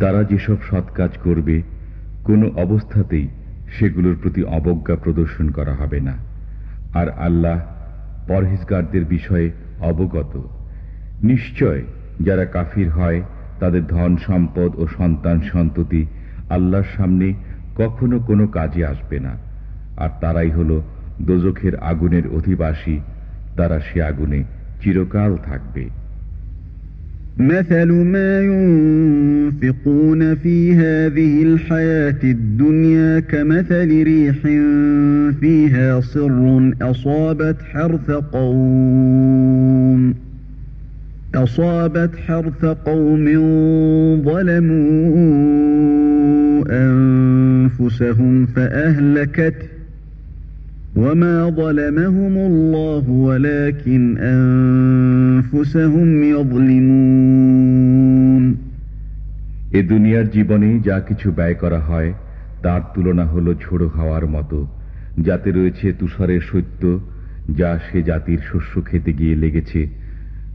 তারা যেসব সৎ কাজ করবে, কোনো অবস্থাতেই সেগুলোর প্রতি অবজ্ঞা প্রদর্শন করা হবে না। আর আল্লাহ পরহিজগারদের বিষয়ে অবগত। নিশ্চয় যারা কাফির হয়, তাদের ধন সম্পদ ও সন্তান সন্ততি আল্লাহর সামনে কখনো কোনো কাজে আসবে না। আর তারাই হলো দোজখের আগুনের অধিবাসী তারা সে আগুনে চিরকাল থাকবে مثل ما ينفقون في هذه الحياة الدنيا كمثل ريح فيها صر أصابت حرث قوم أصابت حرث قوم ظلموا أنفسهم فأهلكته وما ظلمهم الله ولكن أنفسهم يظلمون এ দুনিয়ার জীবনে যা কিছু ব্যয় করা হয় তার তুলনা হলো ঝোড়ো হাওয়ার মতো যাতে রয়েছে তুষারের সত্য যা সে জাতির শস্য খেতে গিয়ে লেগেছে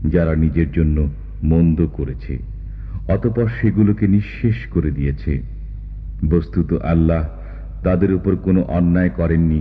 যারা নিজের জন্য মন্দ করেছে অতপর সেগুলোকে নিঃশেষ করে দিয়েছে বস্তুত আল্লাহ তাদের উপর কোনো অন্যায় করেননি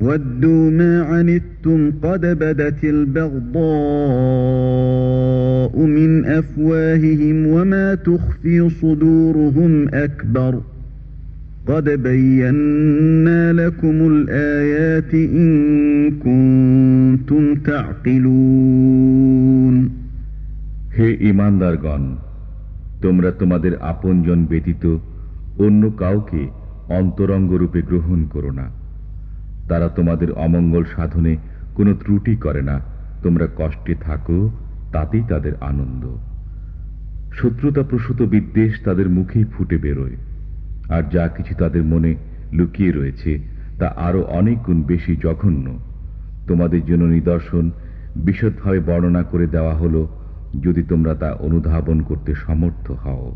ودوا ما عنتم قد بدت البغضاء من أفواههم وما تخفي صدورهم أكبر قد بينا لكم الآيات إن كنتم تعقلون হে ইমানদারগণ তোমরা তোমাদের আপনজন ব্যতীত অন্য কাউকে অন্তরঙ্গ রূপে গ্রহণ করো না তারা তোমাদের অমঙ্গল সাধনে কোনো ত্রুটি করে না। তোমরা কষ্টে থাকো, তাতেই তাদের আনন্দ। শত্রুতা প্রসূত বিদ্বেষ তাদের মুখেই ফুটে বেরোয়। আর যা কিছু তাদের মনে লুকিয়ে রয়েছে, তা আরও অনেক গুণ বেশি জঘন্য। তোমাদের জন্য নিদর্শন বিশদভাবে বর্ণনা করে দেওয়া হলো, যদি তোমরা তা অনুধাবন করতে সমর্থ হও।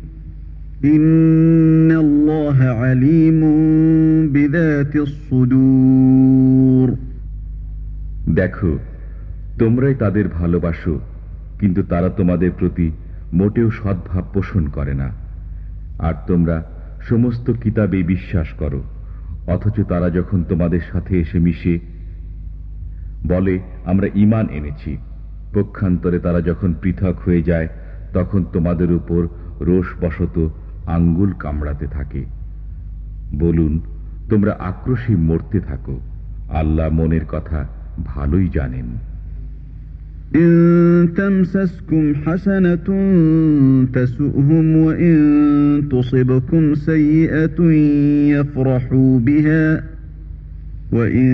দেখো, তোমরাই তাদের ভালোবাসো, কিন্তু তারা তোমাদের প্রতি মোটেও সদ্ভাব পোষণ করে না। আর তোমরা সমস্ত কিতাবে বিশ্বাস করো, অথচ তারা যখন তোমাদের সাথে এসে মিশে, বলে, আমরা ইমান এনেছি। পক্ষান্তরে তারা যখন পৃথক হয়ে যায়, তখন তোমাদের উপর রোষবশত আঙ্গুল কামড়াতে থাকে বলুন তোমরা আক্রোশী মরতে থাকো আল্লাহ মনের কথা ভালোই জানেন إن تمسسكم حسنة تسؤهم وإن تصبكم سيئة يفرحوا بها وإن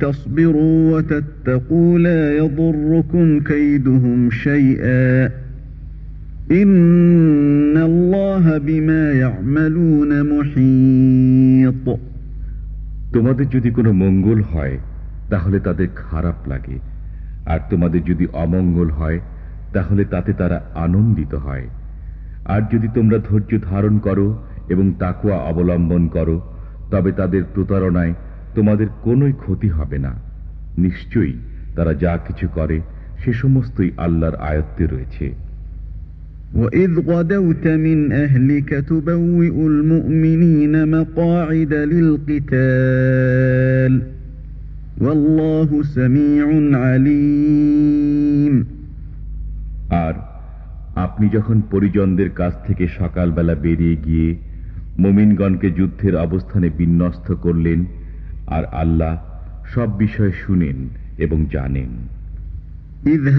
تصبروا وتتقوا لا يضركم كيدهم شيئا তোমাদের যদি কোনো মঙ্গল হয়, তাহলে তাদের খারাপ লাগে। আর তোমাদের যদি অমঙ্গল হয়, তাহলে তাতে তারা আনন্দিত হয়। আর যদি তোমরা ধৈর্য ধারণ করো এবং তাকুয়া অবলম্বন করো, তবে তাদের প্রতারণায় তোমাদের কোনোই ক্ষতি হবে না। নিশ্চয়ই তারা যা কিছু করে, সে সমস্তই আল্লাহর আয়ত্তে রয়েছে। وَإِذْ غَدَوْتَ مِنْ أَهْلِكَ تُبَوِّئُ الْمُؤْمِنِينَ مَقَاعِدَ لِلْقِتَالِ وَاللَّهُ سَمِيعٌ عَلِيمٌ আর আপনি যখন পরিজনদের কাছ থেকে সকালবেলা বেরিয়ে গিয়ে মোমিনগণকে যুদ্ধের অবস্থানে বিন্যস্ত করলেন আর আল্লাহ সব বিষয় শুনেন এবং জানেন إذ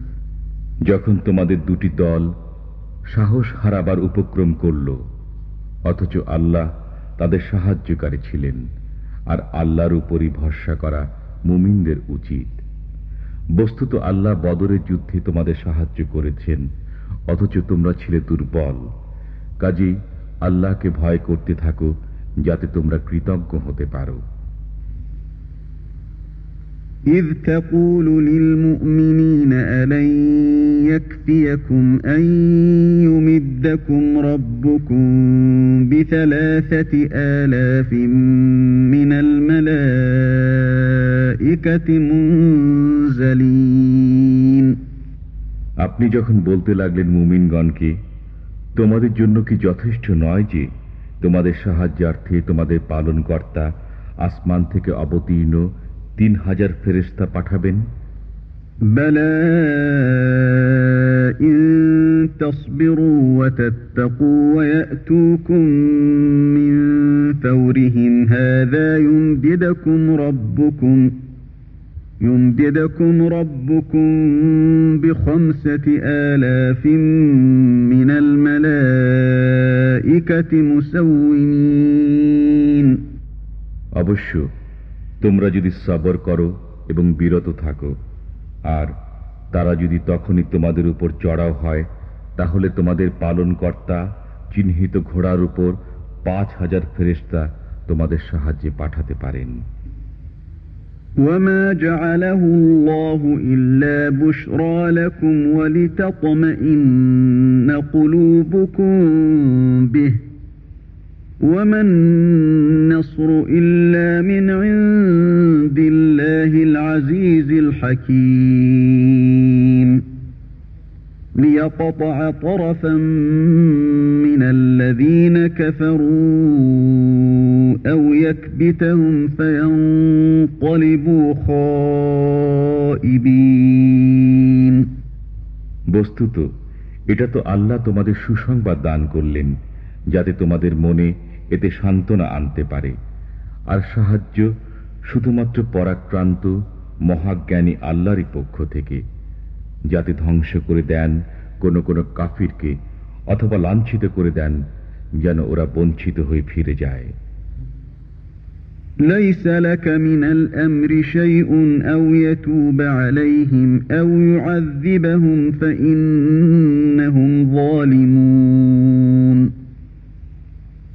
যখন তোমাদের দুটি দল সাহস হারাবার উপক্রম করল, অথচ আল্লাহ তাদের সাহায্যকারী ছিলেন, আর আল্লাহর উপরই ভরসা করা মুমিনদের উচিত। বস্তুত আল্লাহ বদরের যুদ্ধে তোমাদের সাহায্য করেছেন, অথচ তোমরা ছিলে দুর্বল। কাজেই আল্লাহকে ভয় করতে থাকো, যাতে তোমরা কৃতজ্ঞ হতে পারো। إذ تقول للمؤمنين ألن يكفيكم أن يمدكم ربكم بثلاثة آلاف من الملائكة منزلين আপনি যখন বলতে লাগলেন মুমিনগণকে তোমাদের জন্য কি যথেষ্ট নয় যে তোমাদের সাহায্যার্থে তোমাদের পালনকর্তা আসমান থেকে অবতীর্ণ তিন হাজার ফেরেস্তা পাঠাবেন بلى إن تصبروا وتتقوا ويأتوكم من فورهم هذا يمددكم ربكم يمددكم ربكم بخمسة آلاف من الملائكة مسومين অবশ্য তোমরা যদি সবর করো এবং বিরত থাকো আর তারা যদি তখনই তোমাদের উপর চড়াও হয় তাহলে তোমাদের পালনকর্তা চিহ্নিত ঘোড়ার উপর পাঁচ হাজার ফেরেস্তা তোমাদের সাহায্যে পাঠাতে পারেন وما جعله الله إلا بشرى لكم ولتطمئن قلوبكم به وما النصر إلا من عند الله العزيز الحكيم ليقطع طرفا من الذين كفروا أو يكبتهم فينقلبوا خائبين বস্তুত এটা তো আল্লাহ তোমাদের সুসংবাদ দান করলেন যাতে তোমাদের মনে এতে সান্ত্বনা আনতে পারে আর সাহায্য শুধুমাত্র পরাক্রান্ত মহাজ্ঞানী আল্লাহরই পক্ষ থেকে যাতে ধ্বংস করে দেন কোন কোন কাফিরকে অথবা লাঞ্ছিত করে দেন যেন ওরা বঞ্চিত হয়ে ফিরে যায় ليس لك من الأمر شيء أو يتوب عليهم أو يعذبهم فإنهم ظالمون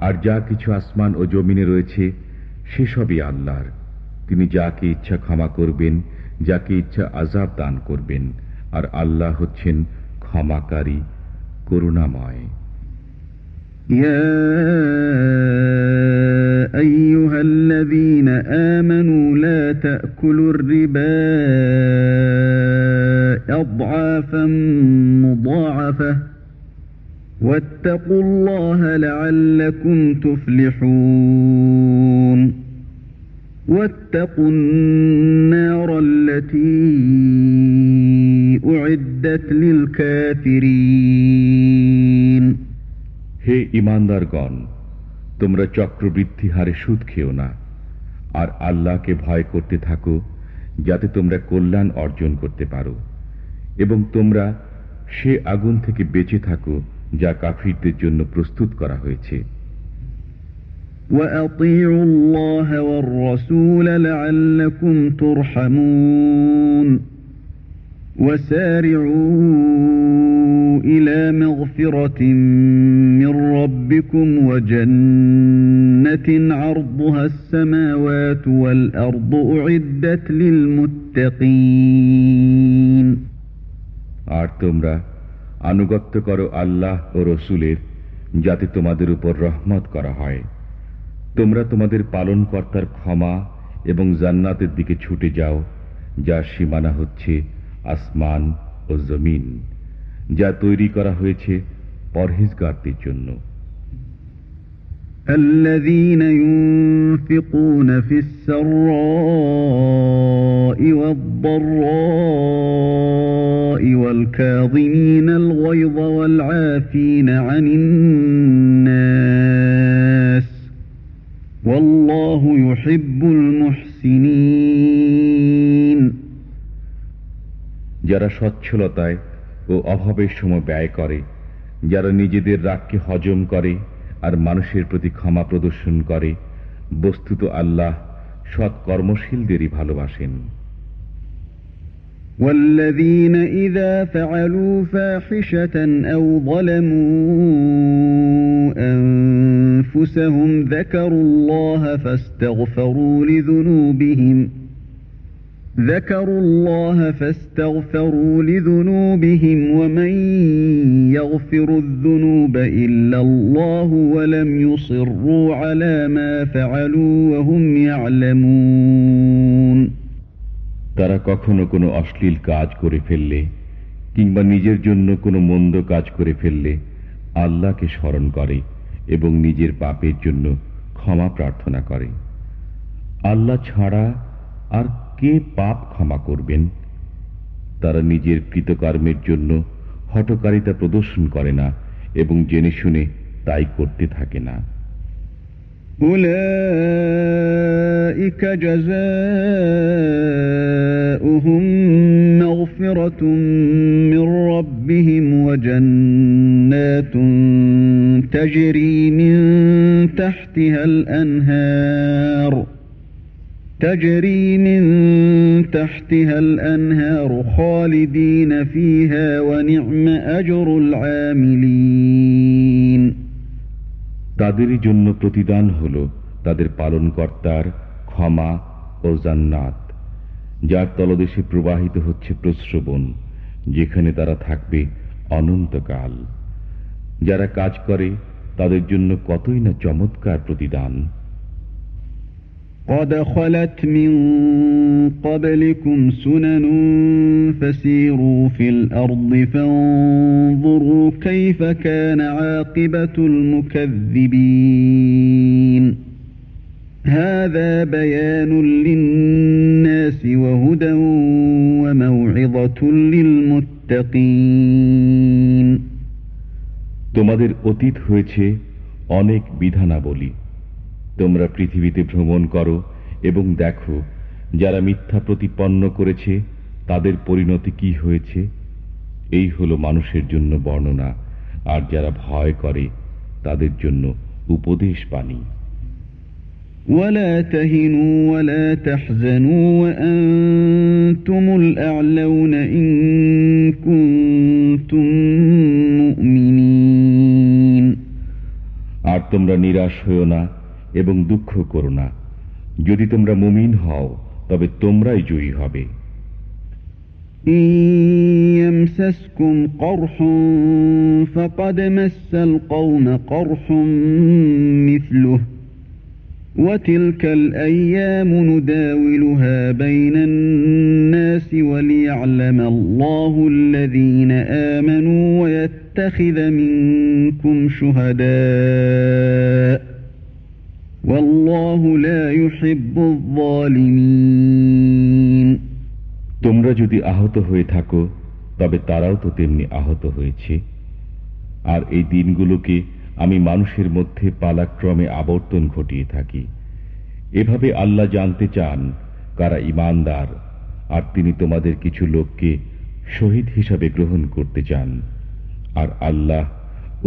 আর যা কিছু আসমান ও জমিনে রয়েছে সেসবই আল্লাহর তিনি যাকে ইচ্ছা ক্ষমা করবেন যাকে ইচ্ছা আজাব দান করবেন আর আল্লাহ হচ্ছেন ক্ষমাকারী করুণাময় يا أيها الذين آمنوا لا تأكلوا الربا أضعافا مضاعفة واتقوا الله لعلكم تفلحون واتقوا النار التي أعدت للكافرين হে ইমানদারগণ তোমরা চক্রবৃদ্ধি হারে সুদ খেও না আর আল্লাহকে ভয় করতে থাকো যাতে তোমরা কল্যাণ অর্জন করতে পারো এবং তোমরা সে আগুন থেকে বেঁচে থাকো যা কাফিরদের জন্য প্রস্তুত করা হয়েছে وأطيعوا الله والرسول لعلكم ترحمون وسارعوا إلى مغفرة من ربكم وجنة عرضها السماوات والأرض أعدت للمتقين আর তোমরা আনুগত্য করো আল্লাহ ও রসুলের, যাতে তোমাদের উপর রহমত করা হয়। তোমরা তোমাদের পালনকর্তার ক্ষমা এবং জান্নাতের দিকে ছুটে যাও, যার সীমানা হচ্ছে আসমান ও জমিন, যা তৈরি করা হয়েছে পরহেজগারদের জন্য। الذين ينفقون في السراء والضراء والكاظمين الغيظ والعافين عن الناس والله يحب المحسنين যারা সচ্ছলতায় ও অভাবের সময় ব্যয় করে যারা নিজেদের রাগকে হজম করে আর মানুষের প্রতি ক্ষমা প্রদর্শন করে বস্তুত আল্লাহ সৎ কর্মশীলদেরই ভালোবাসেন والذين إذا فعلوا فاحشة أو ظلموا أنفسهم ذكروا الله فاستغفروا لذنوبهم ذكروا الله فاستغفروا لذنوبهم ومن يغفر الذنوب إلا الله ولم يصروا على ما فعلوا وهم يعلمون তারা কখনো কোনো অশ্লীল কাজ করে ফেললে কিংবা নিজের জন্য কোনো মন্দ কাজ করে ফেললে আল্লাহকে স্মরণ করে এবং নিজের পাপের জন্য ক্ষমা প্রার্থনা করে আল্লাহ ছাড়া আর কে পাপ ক্ষমা করবেন তারা নিজের কৃতকর্মের জন্য হটকারিতা প্রদর্শন করে না এবং জেনে শুনে তাই করতে থাকে না أولئك جزاؤهم مغفرة من ربهم وجنات تجري من تحتها الأنهار تجري من تحتها الأنهار خالدين فيها ونعم أجر العاملين তাদেরই জন্য প্রতিদান হল তাদের পালনকর্তার ক্ষমা ও জান্নাত যার তলদেশে প্রবাহিত হচ্ছে প্রশ্রবণ যেখানে তারা থাকবে অনন্তকাল যারা কাজ করে তাদের জন্য কতই না চমৎকার প্রতিদান قد خلت من قبلكم سنن فسيروا في الأرض فانظروا كيف كان عاقبة المكذبين هذا بيان للناس وهدى وموعظة للمتقين তোমাদের অতীত হয়েছে অনেক বিধানাবলী তোমরা পৃথিবীতে ভ্রমণ করো এবং দেখো যারা মিথ্যা প্রতিপন্ন করেছে তাদের পরিণতি কি হয়েছে এই হলো মানুষের জন্য বর্ণনা আর যারা ভয় করে তাদের জন্য উপদেশ বাণী ولا تهنوا ولا تحزنوا وأنتم الأعلون إن كنتم مؤمنين আর তোমরা নিরাশ হইও না এবং দুঃখ করো না যদি তোমরা মুমিন হও তবে তোমরাই জয়ী হবে إن يمسسكم قرح فقد مس القوم قرح مثله وتلك الأيام نداولها بين الناس وليعلم الله الذين آمنوا ويتخذ منكم شهداء তোমরা যদি আহত হয়ে থাকো, তবে তারাও তো তেমনি আহত হয়েছে। আর এই দিনগুলোকে আমি মানুষের মধ্যে পালাক্রমে আবর্তন ঘটিয়ে থাকি। এভাবে আল্লাহ জানতে চান কারা ইমানদার আর তিনি তোমাদের কিছু লোককে শহীদ হিসাবে গ্রহণ করতে চান। আর আল্লাহ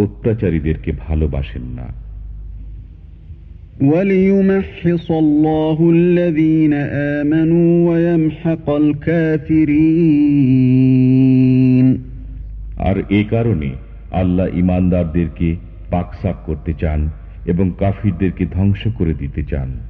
অত্যাচারীদেরকে ভালোবাসেন না। আর এ কারণে আল্লাহ ইমানদারদেরকে পাকসাক করতে চান এবং কাফিরদেরকে ধ্বংস করে দিতে চান।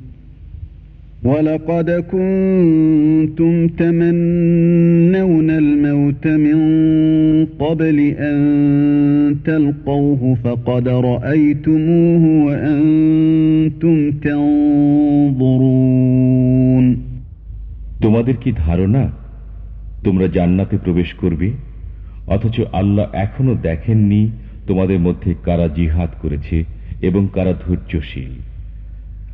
ولقد كنتم تمنون الموت من قبل أن تلقوه فقد رأيتموه وأنتم تنظرون তোমাদের কি ধারণা তোমরা জান্নাতে প্রবেশ করবে অথচ আল্লাহ এখনো দেখেননি তোমাদের মধ্যে কারা জিহাদ করেছে এবং কারা ধৈর্যশীল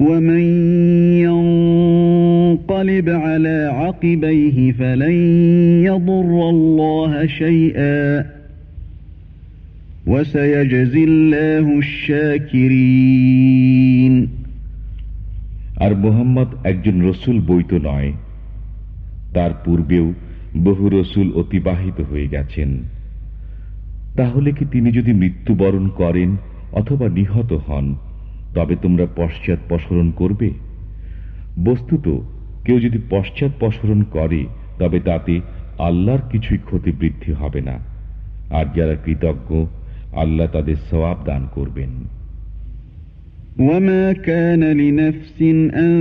ومن ينقلب على عقبيه فلن يضر الله شيئا وسيجزي الله الشاكرين আর মোহাম্মদ একজন রসুল বৈত নয় তার পূর্বেও বহু রসুল অতিবাহিত হয়ে গেছেন তাহলে কি তিনি যদি মৃত্যুবরণ করেন অথবা নিহত হন তবে তোমরা পশ্চাৎ পসরণ করবে বস্তুত কেউ যদি পশ্চাৎ পসরণ করে তবে তাতে আল্লাহর কিছুই ক্ষতি বৃদ্ধি হবে না আর যারা কৃতজ্ঞ আল্লাহ তাদের সওয়াব দান করবেন وما كان لنفس أن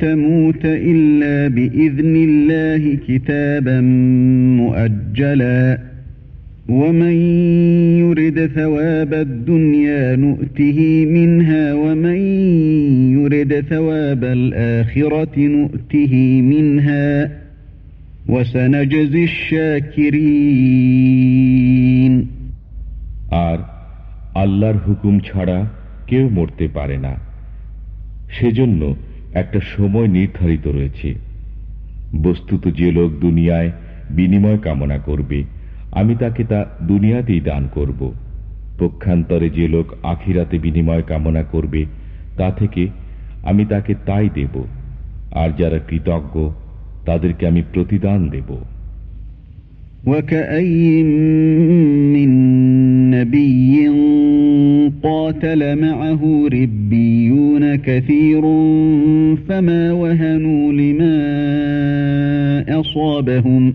تموت إلا بإذن الله كتابا مؤجلا ومن يرد ثواب الدنيا نؤته منها ومن يرد ثواب الآخرة نؤته منها وسنجزي الشاكرين আর আল্লাহর হুকুম ছাড়া কেউ মরতে পারে না সেজন্য একটা সময় নির্ধারিত রয়েছে বস্তুত যে লোক দুনিয়ায় বিনিময় কামনা করবে আমি তাকে তা দুনিয়াতেই দান করব পক্ষান্তরে যে লোক আখিরাতে বিনিময় কামনা করবে তা থেকে আমি তাকে তাই দেব আর যারা কৃতজ্ঞ তাদেরকে আমি প্রতিদান দেব وكأي من نبي قاتل معه ربيون كثير فما وهنوا لما أصابهم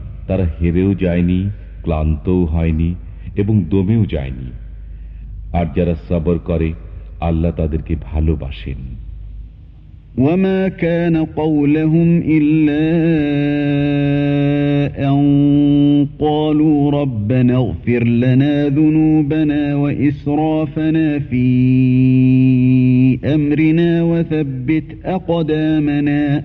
তারা হেরেও যায়নি ক্লান্তও হয়নি এবং দমেও যায়নি আর যারা সবর করে আল্লাহ তাদেরকে ভালোবাসেন وما كان قولهم إلا أن قالوا ربنا اغفر لنا ذنوبنا وإسرافنا في أمرنا وثبت أقدامنا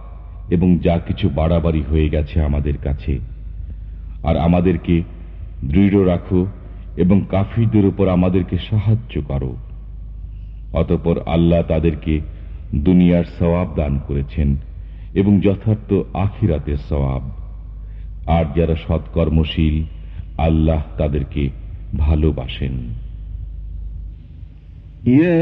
এবং যা কিছু বাড়াবাড়ি হয়ে গেছে আমাদের কাছে। আর আমাদেরকে দৃঢ় রাখো এবং কাফিরদের উপর আমাদেরকে সাহায্য করো। অতপর আল্লাহ তাদেরকে দুনিয়ার সওয়াব দান করেছেন এবং যথার্থ আখিরাতের সওয়াব। আর যারা সৎকর্মশীল, আল্লাহ তাদেরকে ভালোবাসেন। يا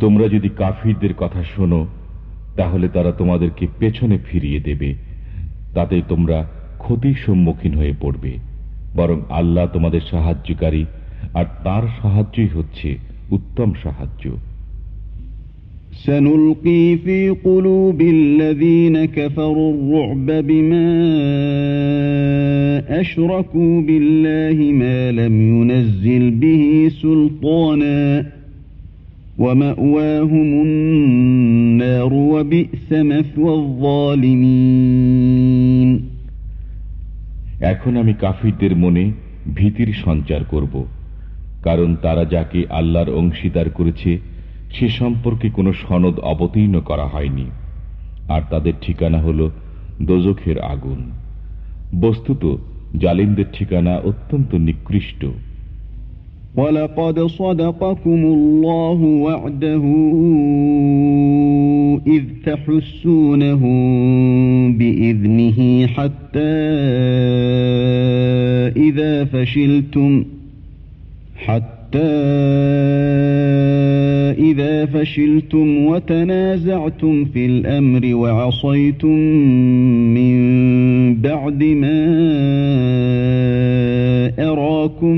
তোমরা যদি কাফিরদের কথা শোনো তাহলে তারা তোমাদেরকে পেছনে ফিরিয়ে দেবে তাতে তোমরা ক্ষতির সম্মুখীন হয়ে পড়বে বরং আল্লাহ তোমাদের সাহায্যকারী আর তার সাহায্যই হচ্ছে উত্তম সাহায্য سنلقي في قلوب الذين كفروا الرعب بما أشركوا بالله ما لم ينزل به سلطانا এখন আমি কাফিরদের মনে ভীতির সঞ্চার করব, কারণ তারা যাকে আল্লাহর অংশীদার করেছে, সে সম্পর্কে কোনো সনদ অবতীর্ণ করা হয়নি। আর তাদের ঠিকানা হল দোজখের আগুন। বস্তুত জালিমদের ঠিকানা অত্যন্ত নিকৃষ্ট। ولقد صدقكم الله وعده إذ تحسونهم بإذنه حتى إذا فشلتم حتى إذا فشلتم وتنازعتم في الأمر وعصيتم من بعد ما أراكم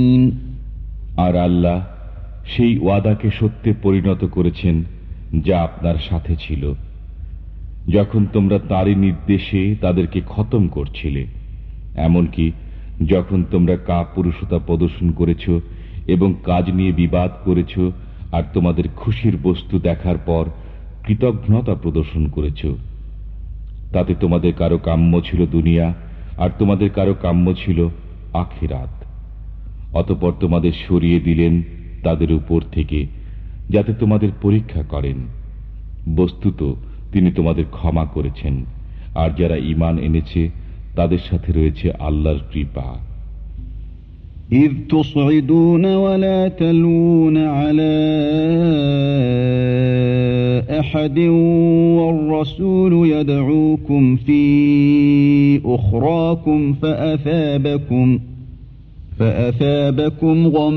আর আল্লাহ সেই ওয়াদাকে সত্যে পরিণত করেছেন, যা আপনার সাথে ছিল। যখন তোমরা তারই নির্দেশে তাদেরকে খতম করছিলে, এমনকি যখন তোমরা কা পুরুষতা প্রদর্শন করেছ এবং কাজ নিয়ে বিবাদ করেছ আর তোমাদের খুশির বস্তু দেখার পর কৃতজ্ঞতা প্রদর্শন করেছ। তাতে তোমাদের কারও কাম্য ছিল দুনিয়া আর তোমাদের কারও কাম্য ছিল আখিরাত। অতপর তোমাদের সরিয়ে দিলেন তাদের উপর থেকে যাতে তোমাদের পরীক্ষা করেন বস্তুত তিনি তোমাদের ক্ষমা করেছেন আর যারা ইমান এনেছে তাদের সাথে রয়েছে আল্লাহর কৃপা إذ تصعدون ولا تلون على أحد والرسول يدعوكم في أخراكم فأثابكم فأثابكم غما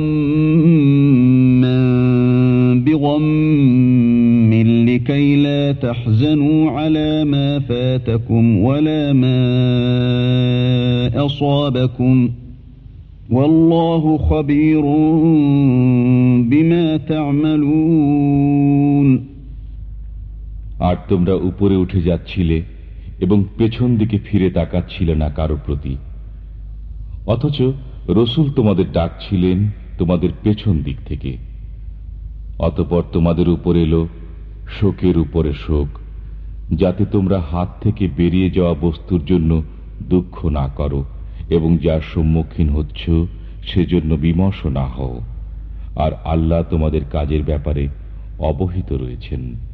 بغم لكي لا تحزنوا على ما فاتكم ولا ما أصابكم والله خبير بما تعملون আর তোমরা উপরে উঠে যাচ্ছিলে এবং পেছন দিকে ফিরে তাকাচ্ছিলে না কারো প্রতি অথচ রসুল তোমাদের ডাকছিলেন তোমাদের পেছন দিক থেকে। অতপর তোমাদের উপর এলো শোকের উপরে শোক, যাতে তোমরা হাত থেকে বেরিয়ে যাওয়া বস্তুর জন্য দুঃখ না করো এবং যার সম্মুখীন হচ্ছ সেজন্য বিমর্ষ না হও। আর আল্লাহ তোমাদের কাজের ব্যাপারে অবহিত রয়েছেন।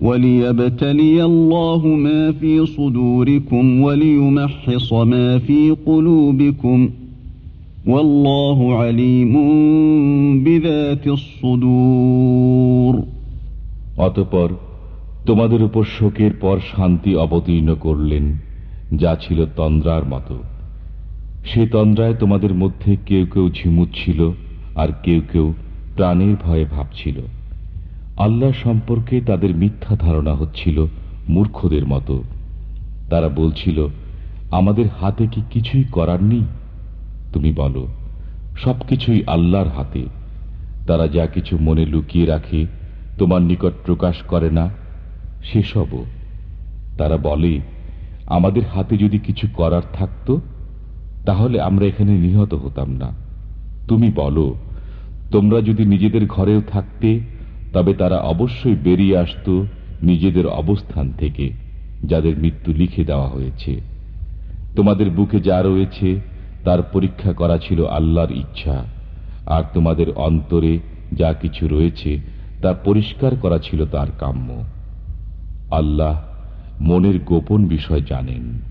وليبتلي الله ما في صدوركم وليمحص ما في قلوبكم والله عليم بذات الصدور অতপর তোমাদের উপর শোকের পর শান্তি অবতীর্ণ করলেন যা ছিল তন্দ্রার মতো সে তন্দ্রায় তোমাদের মধ্যে কেউ কেউ ঝিমুচ্ছিল আর কেউ কেউ প্রাণের ভয়ে ভাবছিল আল্লাহ সম্পর্কে তাদের মিথ্যা ধারণা হচ্ছিল মূর্খদের মতো। তারা বলছিল, আমাদের হাতে কি কিছুই করার নেই? তুমি বলো, সবকিছুই আল্লাহর হাতে। তারা যা কিছু মনে লুকিয়ে রাখে, তোমার নিকট প্রকাশ করে না। সেসবও। তারা বলে, আমাদের হাতে যদি কিছু করার থাকত, তাহলে আমরা এখানে নিহত হতাম না। তুমি বলো, তোমরা যদি নিজেদের ঘরেও থাকতে তবে তারা অবশ্যই বেরিয়ে আসত নিজেদের অবস্থান থেকে, যাদের মৃত্যু লিখে দেওয়া হয়েছে। তোমাদের বুকে যা রয়েছে, তার পরীক্ষা করা ছিল আল্লাহর ইচ্ছা। আর তোমাদের অন্তরে যা কিছু রয়েছে, তা পরিষ্কার করা ছিল তার কাম্য। আল্লাহ মনের গোপন বিষয় জানেন।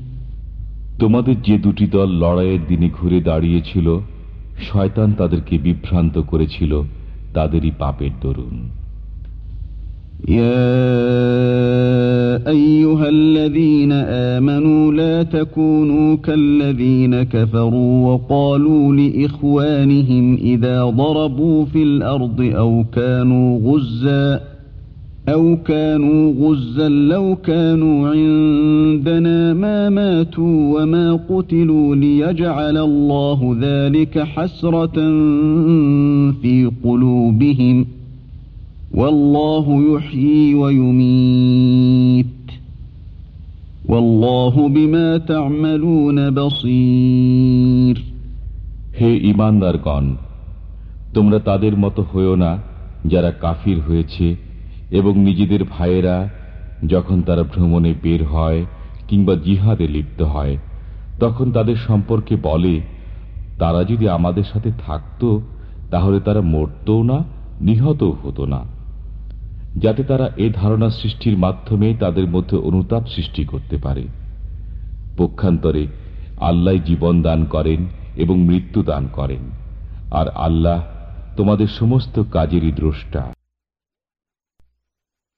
তোমাদের যে দুটি দল লড়াইয়ের দিনে ঘুরে দাঁড়িয়েছিল শয়তান তাদেরকে বিভ্রান্ত করেছিল তাদেরই পাপের দরুন يا أيها الذين آمنوا لا تكونوا كالذين كفروا وقالوا لإخوانهم إذا ضربوا في الأرض أو كانوا غزاً أو كانوا غزا لو كانوا عندنا ما ماتوا وما قتلوا ليجعل الله ذلك حسرة في قلوبهم والله يحيي ويميت والله بما تعملون بصير হে ইমানদারগণ তোমরা তাদের মতো হয়েও না যারা কাফির হয়েছে এবং নিজেদের ভাইয়েরা যখন তারা ভ্রমণে বের হয় কিংবা জিহাদে লিপ্ত হয়, তখন তাদের সম্পর্কে বলে, তারা যদি আমাদের সাথে থাকত, তাহলে তারা মরতও না, নিহতও হতো না। যাতে তারা এ ধারণা সৃষ্টির মাধ্যমে তাদের মধ্যে অনুতাপ সৃষ্টি করতে পারে। পক্ষান্তরে আল্লাহ জীবন দান করেন এবং মৃত্যু দান করেন। আর আল্লাহ তোমাদের সমস্ত কাজেরই দ্রষ্টা।